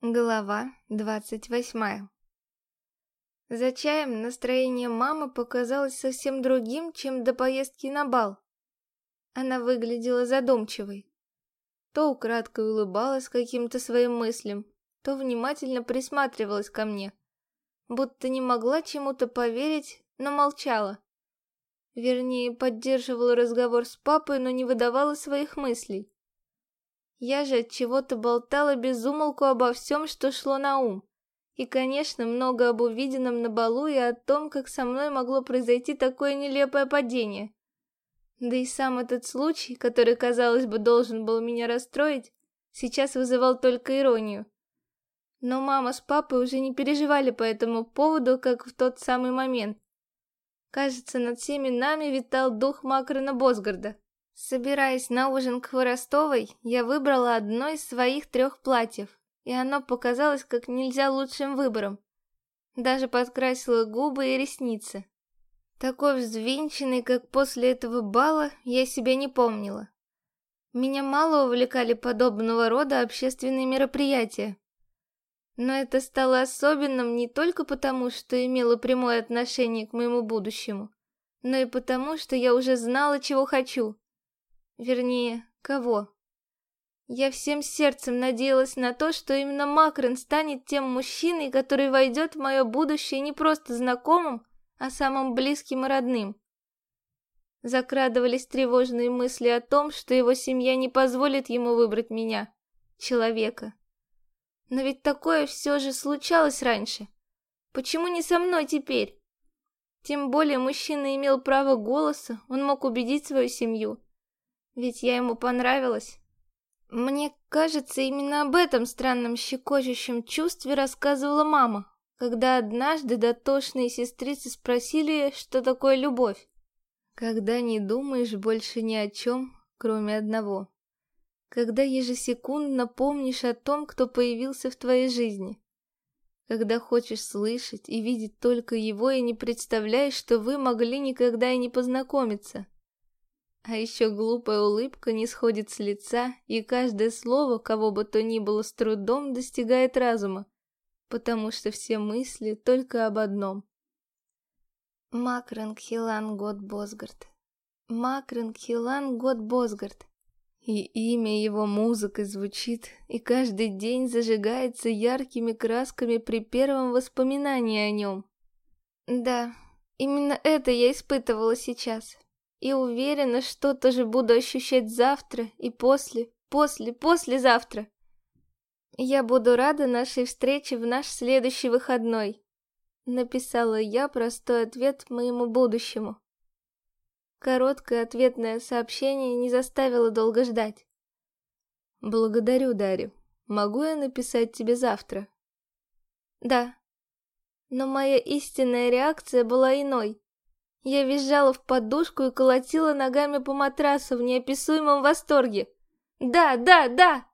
Глава двадцать восьмая За чаем настроение мамы показалось совсем другим, чем до поездки на бал. Она выглядела задумчивой. То украдкой улыбалась каким-то своим мыслям, то внимательно присматривалась ко мне. Будто не могла чему-то поверить, но молчала. Вернее, поддерживала разговор с папой, но не выдавала своих мыслей. Я же от чего-то болтала без умолку обо всем, что шло на ум. И, конечно, много об увиденном на балу и о том, как со мной могло произойти такое нелепое падение. Да и сам этот случай, который, казалось бы, должен был меня расстроить, сейчас вызывал только иронию. Но мама с папой уже не переживали по этому поводу, как в тот самый момент. Кажется, над всеми нами витал дух Макрона Босгарда. Собираясь на ужин к Хворостовой, я выбрала одно из своих трех платьев, и оно показалось как нельзя лучшим выбором. Даже подкрасила губы и ресницы. Такой взвинченной, как после этого бала, я себя не помнила. Меня мало увлекали подобного рода общественные мероприятия. Но это стало особенным не только потому, что имело прямое отношение к моему будущему, но и потому, что я уже знала, чего хочу. Вернее, кого? Я всем сердцем надеялась на то, что именно Макрон станет тем мужчиной, который войдет в мое будущее не просто знакомым, а самым близким и родным. Закрадывались тревожные мысли о том, что его семья не позволит ему выбрать меня, человека. Но ведь такое все же случалось раньше. Почему не со мной теперь? Тем более мужчина имел право голоса, он мог убедить свою семью. Ведь я ему понравилась. Мне кажется, именно об этом странном щекочущем чувстве рассказывала мама, когда однажды дотошные сестрицы спросили, что такое любовь. Когда не думаешь больше ни о чем, кроме одного. Когда ежесекундно помнишь о том, кто появился в твоей жизни. Когда хочешь слышать и видеть только его и не представляешь, что вы могли никогда и не познакомиться. А еще глупая улыбка не сходит с лица, и каждое слово, кого бы то ни было с трудом, достигает разума, потому что все мысли только об одном. Макрон Хилан Год Босгард. Макрон Хилан Год Босгард. И имя его музыкой звучит, и каждый день зажигается яркими красками при первом воспоминании о нем. Да, именно это я испытывала сейчас. И уверена, что тоже буду ощущать завтра и после, после, послезавтра. Я буду рада нашей встрече в наш следующий выходной. Написала я простой ответ моему будущему. Короткое ответное сообщение не заставило долго ждать. Благодарю, Дарью. Могу я написать тебе завтра? Да. Но моя истинная реакция была иной. Я визжала в подушку и колотила ногами по матрасу в неописуемом восторге. «Да, да, да!